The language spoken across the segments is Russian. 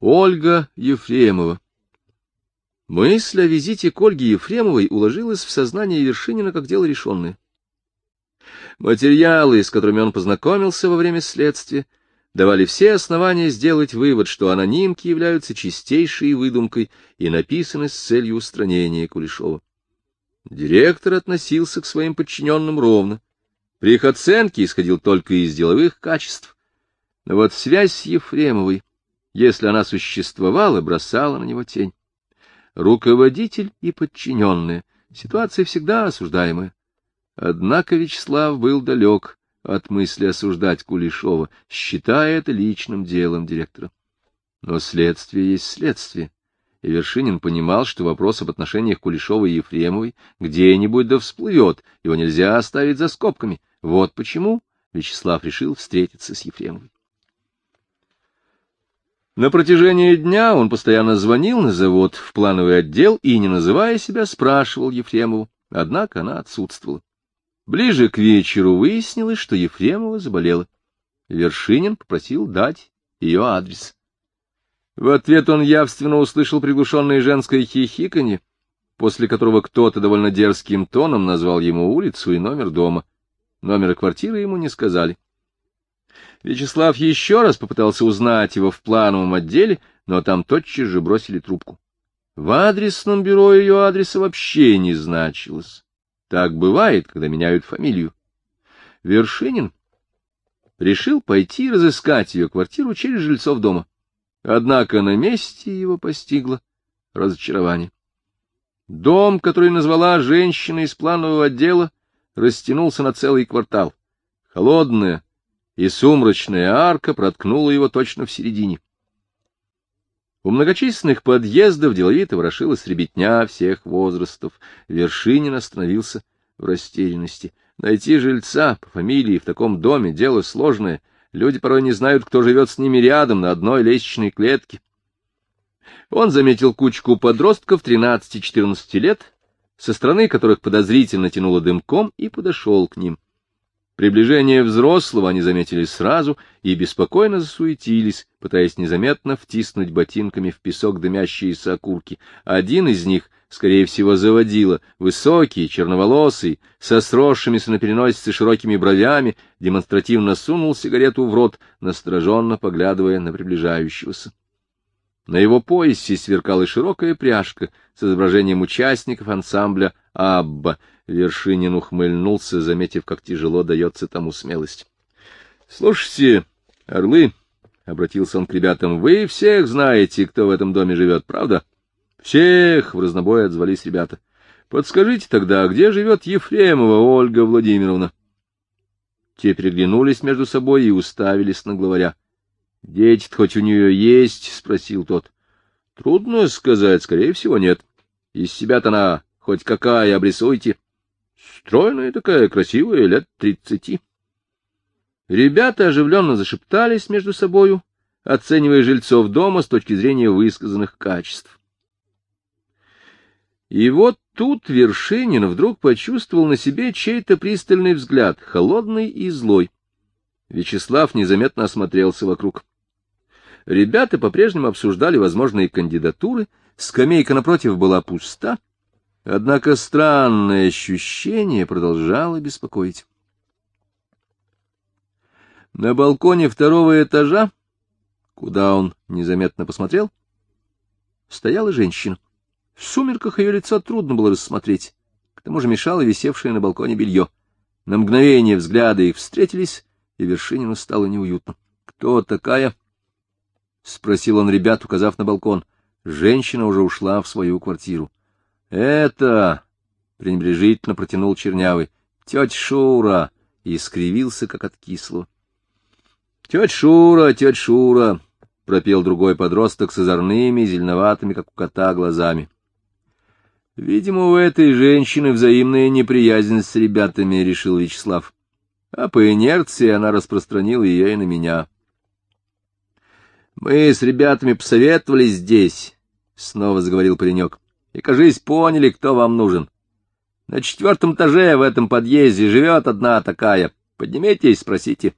Ольга Ефремова. Мысль о визите к Ольге Ефремовой уложилась в сознание Вершинина как дело решенное. Материалы, с которыми он познакомился во время следствия, давали все основания сделать вывод, что анонимки являются чистейшей выдумкой и написаны с целью устранения Кулешова. Директор относился к своим подчиненным ровно. При их оценке исходил только из деловых качеств. Но вот связь с Ефремовой, если она существовала, бросала на него тень. Руководитель и подчиненные — ситуация всегда осуждаемая. Однако Вячеслав был далек от мысли осуждать Кулешова, считая это личным делом директора. Но следствие есть следствие, и Вершинин понимал, что вопрос об отношениях Кулешова и Ефремовой где-нибудь да всплывет, его нельзя оставить за скобками. Вот почему Вячеслав решил встретиться с Ефремовой. На протяжении дня он постоянно звонил на завод в плановый отдел и, не называя себя, спрашивал Ефремову, однако она отсутствовала. Ближе к вечеру выяснилось, что Ефремова заболела. Вершинин попросил дать ее адрес. В ответ он явственно услышал приглушенное женское хихиканье, после которого кто-то довольно дерзким тоном назвал ему улицу и номер дома. Номера квартиры ему не сказали. Вячеслав еще раз попытался узнать его в плановом отделе, но там тотчас же бросили трубку. В адресном бюро ее адреса вообще не значилось. Так бывает, когда меняют фамилию. Вершинин решил пойти разыскать ее квартиру через жильцов дома. Однако на месте его постигло разочарование. Дом, который назвала женщина из планового отдела, растянулся на целый квартал. Холодная и сумрачная арка проткнула его точно в середине. У многочисленных подъездов деловито ворошилась ребятня всех возрастов. Вершинин остановился в растерянности. Найти жильца по фамилии в таком доме — дело сложное. Люди порой не знают, кто живет с ними рядом на одной лестничной клетке. Он заметил кучку подростков 13-14 лет, со стороны которых подозрительно тянуло дымком, и подошел к ним. Приближение взрослого они заметили сразу и беспокойно засуетились, пытаясь незаметно втиснуть ботинками в песок дымящиеся окурки. Один из них, скорее всего, заводила, высокий, черноволосый, со сросшимися на переносице широкими бровями, демонстративно сунул сигарету в рот, настороженно поглядывая на приближающегося. На его поясе сверкала широкая пряжка с изображением участников ансамбля «Абба», Вершинин ухмыльнулся, заметив, как тяжело дается тому смелость. — Слушайте, орлы, — обратился он к ребятам, — вы всех знаете, кто в этом доме живет, правда? — Всех, — в разнобой отзвались ребята. — Подскажите тогда, где живет Ефремова Ольга Владимировна? Те переглянулись между собой и уставились на главаря. — Дети-то хоть у нее есть? — спросил тот. — Трудно сказать, скорее всего, нет. Из себя-то она хоть какая, обрисуйте. — Стройная такая, красивая, лет тридцати. Ребята оживленно зашептались между собою, оценивая жильцов дома с точки зрения высказанных качеств. И вот тут Вершинин вдруг почувствовал на себе чей-то пристальный взгляд, холодный и злой. Вячеслав незаметно осмотрелся вокруг. Ребята по-прежнему обсуждали возможные кандидатуры, скамейка напротив была пуста, Однако странное ощущение продолжало беспокоить. На балконе второго этажа, куда он незаметно посмотрел, стояла женщина. В сумерках ее лицо трудно было рассмотреть, к тому же мешало висевшее на балконе белье. На мгновение взгляды их встретились, и Вершинину стало неуютно. — Кто такая? — спросил он ребят, указав на балкон. Женщина уже ушла в свою квартиру. — Это, — пренебрежительно протянул Чернявый, — тетя Шура, и скривился, как от кислого. — Тетя Шура, тетя Шура, — пропел другой подросток с озорными, зеленоватыми, как у кота, глазами. Видимо, у этой женщины взаимная неприязнь с ребятами, — решил Вячеслав. А по инерции она распространила ее и на меня. — Мы с ребятами посоветовались здесь, — снова заговорил паренек и, кажись, поняли, кто вам нужен. На четвертом этаже в этом подъезде живет одна такая. Поднимитесь, спросите.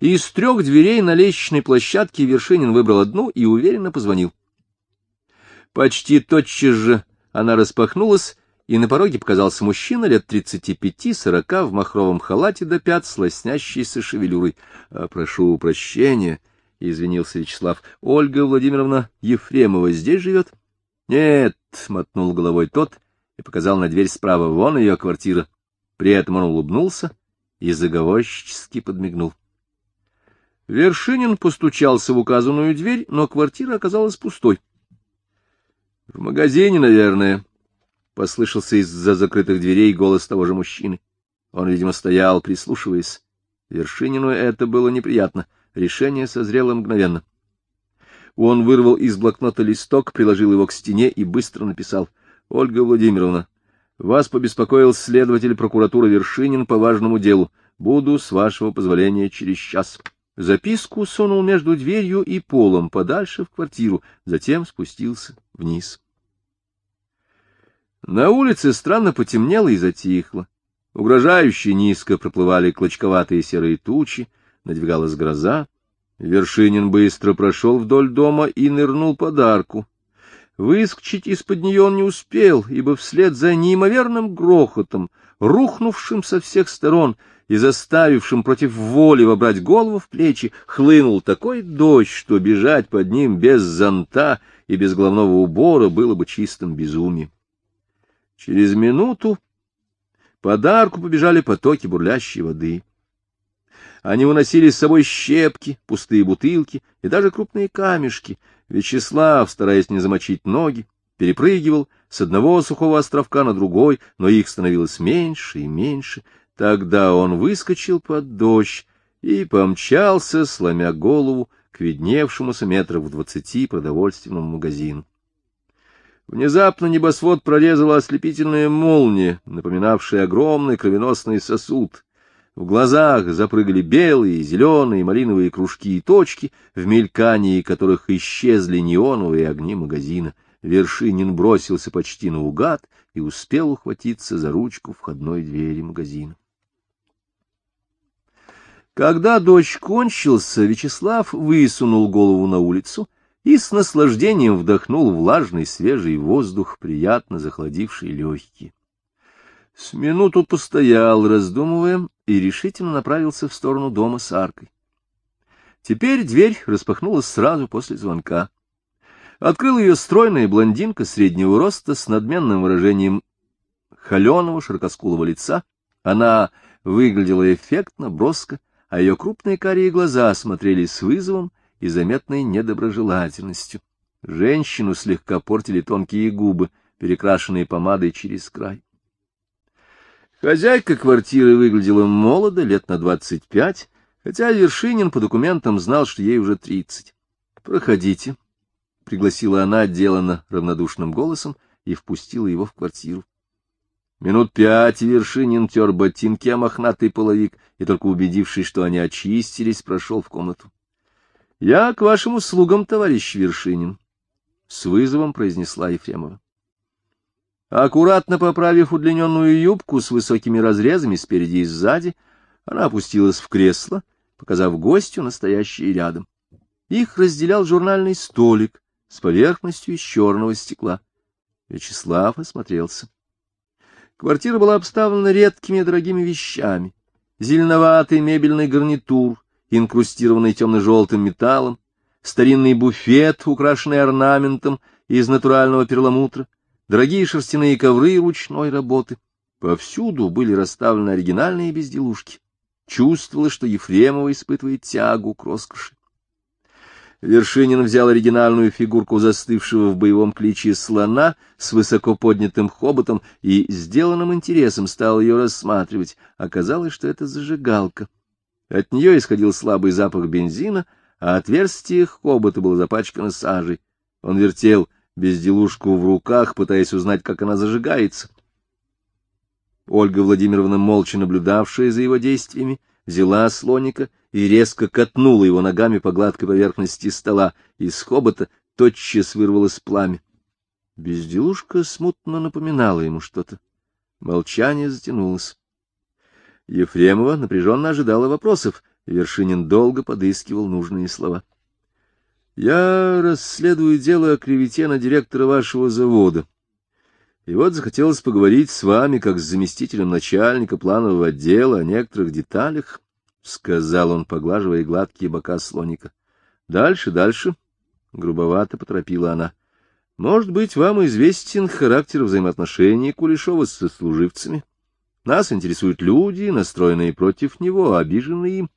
Из трех дверей на лестничной площадке Вершинин выбрал одну и уверенно позвонил. Почти тотчас же она распахнулась, и на пороге показался мужчина лет тридцати пяти-сорока в махровом халате до пят с лоснящейся шевелюрой. «А, — Прошу прощения, — извинился Вячеслав. — Ольга Владимировна Ефремова здесь живет? — Нет, — мотнул головой тот и показал на дверь справа. Вон ее квартира. При этом он улыбнулся и заговорщически подмигнул. Вершинин постучался в указанную дверь, но квартира оказалась пустой. — В магазине, наверное, — послышался из-за закрытых дверей голос того же мужчины. Он, видимо, стоял, прислушиваясь. Вершинину это было неприятно. Решение созрело мгновенно. Он вырвал из блокнота листок, приложил его к стене и быстро написал. — Ольга Владимировна, вас побеспокоил следователь прокуратуры Вершинин по важному делу. Буду, с вашего позволения, через час. Записку сунул между дверью и полом подальше в квартиру, затем спустился вниз. На улице странно потемнело и затихло. Угрожающе низко проплывали клочковатые серые тучи, надвигалась гроза. Вершинин быстро прошел вдоль дома и нырнул под арку. Выскочить из-под нее он не успел, ибо вслед за неимоверным грохотом, рухнувшим со всех сторон и заставившим против воли вобрать голову в плечи, хлынул такой дождь, что бежать под ним без зонта и без головного убора было бы чистым безумием. Через минуту подарку побежали потоки бурлящей воды. Они уносили с собой щепки, пустые бутылки и даже крупные камешки. Вячеслав, стараясь не замочить ноги, перепрыгивал с одного сухого островка на другой, но их становилось меньше и меньше. Тогда он выскочил под дождь и помчался, сломя голову, к видневшемуся метров в двадцати продовольственному магазину. Внезапно небосвод прорезала ослепительная молния, напоминавшая огромный кровеносный сосуд. В глазах запрыгали белые, зеленые, малиновые кружки и точки, в мелькании которых исчезли неоновые огни магазина. Вершинин бросился почти наугад и успел ухватиться за ручку входной двери магазина. Когда дождь кончился, Вячеслав высунул голову на улицу и с наслаждением вдохнул влажный свежий воздух, приятно захладивший легкие. С минуту постоял, раздумывая, и решительно направился в сторону дома с аркой. Теперь дверь распахнулась сразу после звонка. Открыл ее стройная блондинка среднего роста с надменным выражением холеного широкоскулого лица. Она выглядела эффектно, броско, а ее крупные карие глаза смотрели с вызовом и заметной недоброжелательностью. Женщину слегка портили тонкие губы, перекрашенные помадой через край. Хозяйка квартиры выглядела молодо, лет на двадцать пять, хотя Вершинин по документам знал, что ей уже тридцать. — Проходите, — пригласила она отделанно равнодушным голосом и впустила его в квартиру. Минут пять Вершинин тер ботинки о мохнатый половик и, только убедившись, что они очистились, прошел в комнату. — Я к вашим услугам, товарищ Вершинин, — с вызовом произнесла Ефремова. Аккуратно поправив удлиненную юбку с высокими разрезами спереди и сзади, она опустилась в кресло, показав гостю настоящий рядом. Их разделял журнальный столик с поверхностью из черного стекла. Вячеслав осмотрелся. Квартира была обставлена редкими дорогими вещами. Зеленоватый мебельный гарнитур, инкрустированный темно-желтым металлом, старинный буфет, украшенный орнаментом из натурального перламутра, дорогие шерстяные ковры ручной работы. Повсюду были расставлены оригинальные безделушки. Чувствовалось, что Ефремова испытывает тягу к роскоши. Вершинин взял оригинальную фигурку застывшего в боевом кличе слона с высоко поднятым хоботом и сделанным интересом стал ее рассматривать. Оказалось, что это зажигалка. От нее исходил слабый запах бензина, а отверстие хобота было запачкано сажей. Он вертел безделушку в руках, пытаясь узнать, как она зажигается. Ольга Владимировна, молча наблюдавшая за его действиями, взяла слоника и резко катнула его ногами по гладкой поверхности стола. Из хобота тотчас вырвалось пламя. Безделушка смутно напоминала ему что-то. Молчание затянулось. Ефремова напряженно ожидала вопросов. Вершинин долго подыскивал нужные слова. — Я расследую дело о клевете на директора вашего завода. И вот захотелось поговорить с вами, как с заместителем начальника планового отдела, о некоторых деталях, — сказал он, поглаживая гладкие бока слоника. — Дальше, дальше, — грубовато поторопила она. — Может быть, вам известен характер взаимоотношений Кулешова с сослуживцами? Нас интересуют люди, настроенные против него, обиженные им.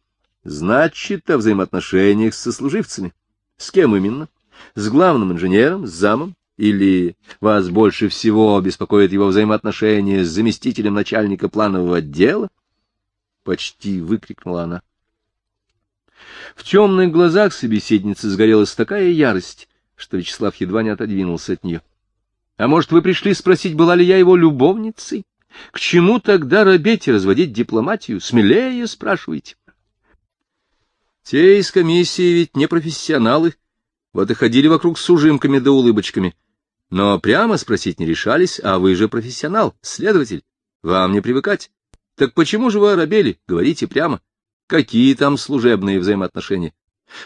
Значит, о взаимоотношениях с сослуживцами. С кем именно? С главным инженером, с замом? Или вас больше всего беспокоит его взаимоотношения с заместителем начальника планового отдела? Почти выкрикнула она. В темных глазах собеседницы сгорелась такая ярость, что Вячеслав едва не отодвинулся от нее. — А может, вы пришли спросить, была ли я его любовницей? К чему тогда робеть и разводить дипломатию? Смелее спрашивайте. Те из комиссии ведь не профессионалы, вот и ходили вокруг с ужимками да улыбочками. Но прямо спросить не решались, а вы же профессионал, следователь, вам не привыкать. Так почему же вы оробели? Говорите прямо. Какие там служебные взаимоотношения?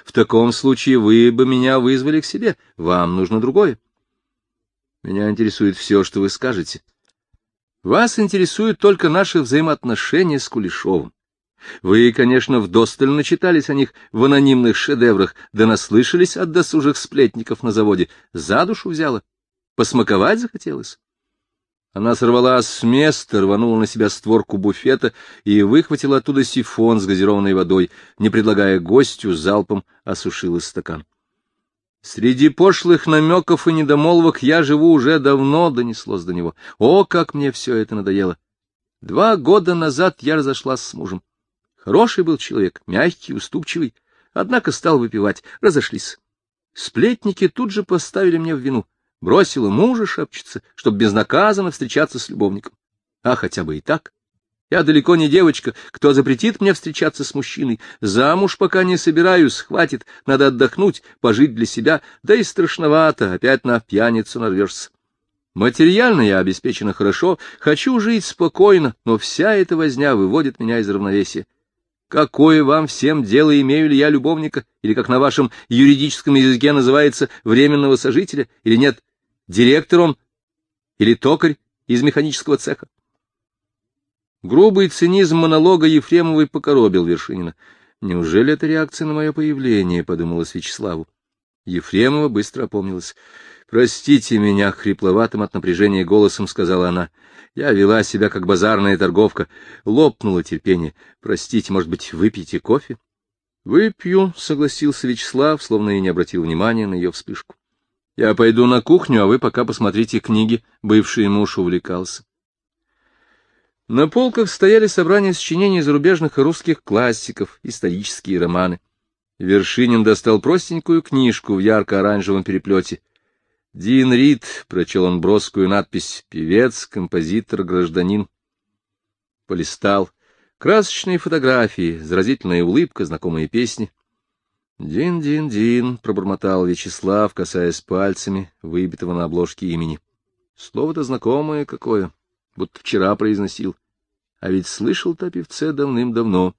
В таком случае вы бы меня вызвали к себе, вам нужно другое. Меня интересует все, что вы скажете. Вас интересуют только наши взаимоотношения с Кулешовым. Вы, конечно, вдосталь начитались о них в анонимных шедеврах, да наслышались от досужих сплетников на заводе. За душу взяла. Посмаковать захотелось. Она сорвалась с места, рванула на себя створку буфета и выхватила оттуда сифон с газированной водой, не предлагая гостю, залпом осушила стакан. Среди пошлых намеков и недомолвок я живу уже давно, донеслось до него. О, как мне все это надоело! Два года назад я разошлась с мужем. Хороший был человек, мягкий, уступчивый, однако стал выпивать, разошлись. Сплетники тут же поставили мне в вину. Бросила мужа шепчется, чтобы безнаказанно встречаться с любовником. А хотя бы и так. Я далеко не девочка, кто запретит мне встречаться с мужчиной. Замуж пока не собираюсь, хватит, надо отдохнуть, пожить для себя, да и страшновато, опять на пьяницу нарвешься. Материально я обеспечена хорошо, хочу жить спокойно, но вся эта возня выводит меня из равновесия. Какое вам всем дело, имею ли я любовника, или, как на вашем юридическом языке называется, временного сожителя, или нет, директор он, или токарь из механического цеха? Грубый цинизм монолога Ефремовой покоробил Вершинина. «Неужели это реакция на мое появление?» — подумалось Вячеславу. Ефремова быстро опомнилась. «Простите меня», — хрипловатым от напряжения голосом сказала она. «Я вела себя, как базарная торговка. Лопнуло терпение. Простите, может быть, выпьете кофе?» «Выпью», — согласился Вячеслав, словно и не обратил внимания на ее вспышку. «Я пойду на кухню, а вы пока посмотрите книги». Бывший муж увлекался. На полках стояли собрания сочинений зарубежных и русских классиков, исторические романы. Вершинин достал простенькую книжку в ярко-оранжевом переплете. «Дин Рид», — прочел он броскую надпись, — «певец, композитор, гражданин». Полистал. Красочные фотографии, заразительная улыбка, знакомые песни. «Дин-дин-дин», — пробормотал Вячеслав, касаясь пальцами выбитого на обложке имени. Слово-то знакомое какое, будто вчера произносил а ведь слышал-то певце давным-давно.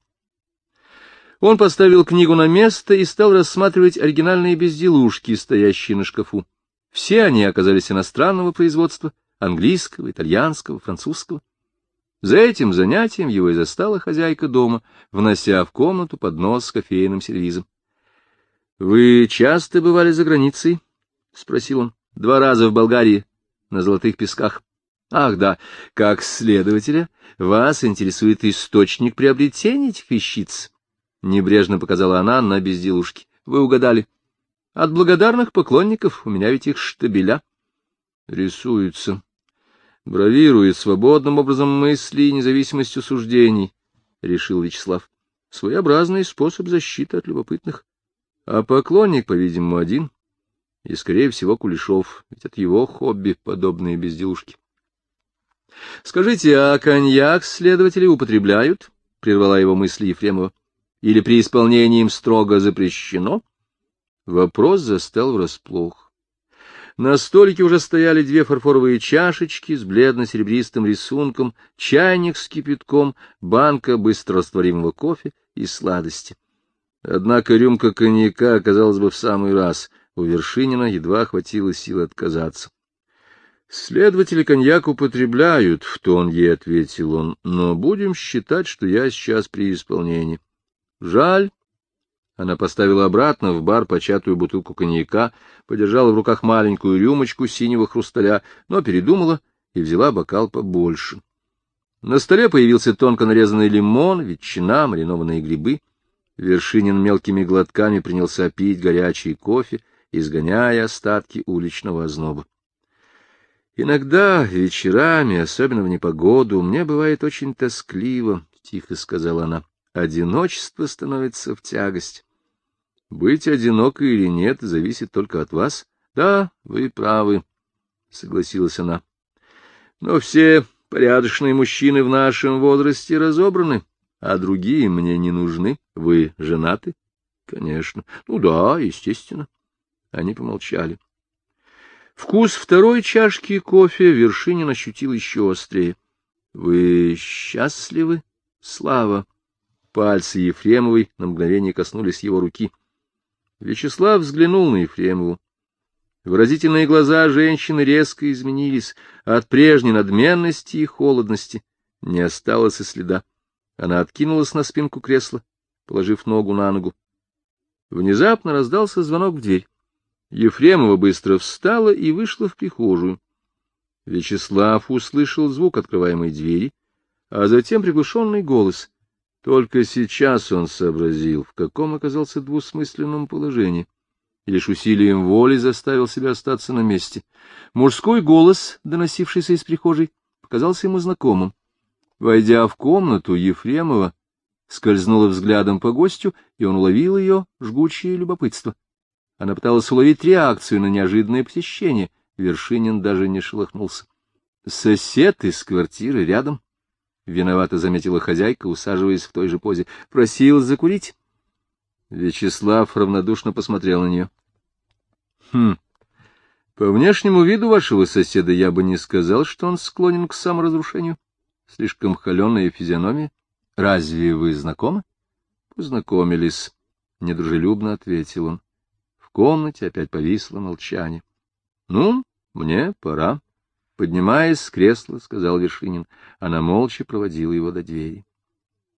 Он поставил книгу на место и стал рассматривать оригинальные безделушки, стоящие на шкафу. Все они оказались иностранного производства, английского, итальянского, французского. За этим занятием его и застала хозяйка дома, внося в комнату поднос с кофейным сервизом. — Вы часто бывали за границей? — спросил он. — Два раза в Болгарии, на Золотых Песках. Ах, да, как следователя, вас интересует источник приобретения этих вещиц. Небрежно показала она на безделушки. Вы угадали. От благодарных поклонников у меня ведь их штабеля. Рисуется. Бравирует свободным образом мысли и независимостью суждений, — решил Вячеслав. Своеобразный способ защиты от любопытных. А поклонник, по-видимому, один. И, скорее всего, Кулешов, ведь это его хобби подобные безделушки. — Скажите, а коньяк следователи употребляют? — прервала его мысли Ефремова. — Или при исполнении им строго запрещено? Вопрос застал врасплох. На столике уже стояли две фарфоровые чашечки с бледно-серебристым рисунком, чайник с кипятком, банка быстрорастворимого кофе и сладости. Однако рюмка коньяка оказалась бы в самый раз. У Вершинина едва хватило сил отказаться. Следователи коньяк употребляют, — в тон ей ответил он, — но будем считать, что я сейчас при исполнении. Жаль. Она поставила обратно в бар початую бутылку коньяка, подержала в руках маленькую рюмочку синего хрусталя, но передумала и взяла бокал побольше. На столе появился тонко нарезанный лимон, ветчина, маринованные грибы. Вершинин мелкими глотками принялся пить горячий кофе, изгоняя остатки уличного озноба. Иногда вечерами, особенно в непогоду, мне бывает очень тоскливо, — тихо сказала она. Одиночество становится в тягость. Быть одинокой или нет зависит только от вас. Да, вы правы, — согласилась она. Но все порядочные мужчины в нашем возрасте разобраны, а другие мне не нужны. Вы женаты? Конечно. Ну да, естественно. Они помолчали. Вкус второй чашки кофе Вершинин ощутил еще острее. — Вы счастливы, Слава? Пальцы Ефремовой на мгновение коснулись его руки. Вячеслав взглянул на Ефремову. Выразительные глаза женщины резко изменились. От прежней надменности и холодности не осталось и следа. Она откинулась на спинку кресла, положив ногу на ногу. Внезапно раздался звонок в дверь. Ефремова быстро встала и вышла в прихожую. Вячеслав услышал звук открываемой двери, а затем приглушенный голос. Только сейчас он сообразил, в каком оказался двусмысленном положении, и лишь усилием воли заставил себя остаться на месте. Мужской голос, доносившийся из прихожей, показался ему знакомым. Войдя в комнату, Ефремова скользнула взглядом по гостю, и он уловил ее жгучее любопытство. Она пыталась уловить реакцию на неожиданное посещение. Вершинин даже не шелохнулся. Сосед из квартиры рядом. Виновато заметила хозяйка, усаживаясь в той же позе. Просил закурить. Вячеслав равнодушно посмотрел на нее. — Хм. По внешнему виду вашего соседа я бы не сказал, что он склонен к саморазрушению. Слишком холеная физиономия. Разве вы знакомы? — Познакомились, — недружелюбно ответил он комнате опять повисло молчание. — Ну, мне пора. Поднимаясь с кресла, — сказал Вершинин. Она молча проводила его до двери.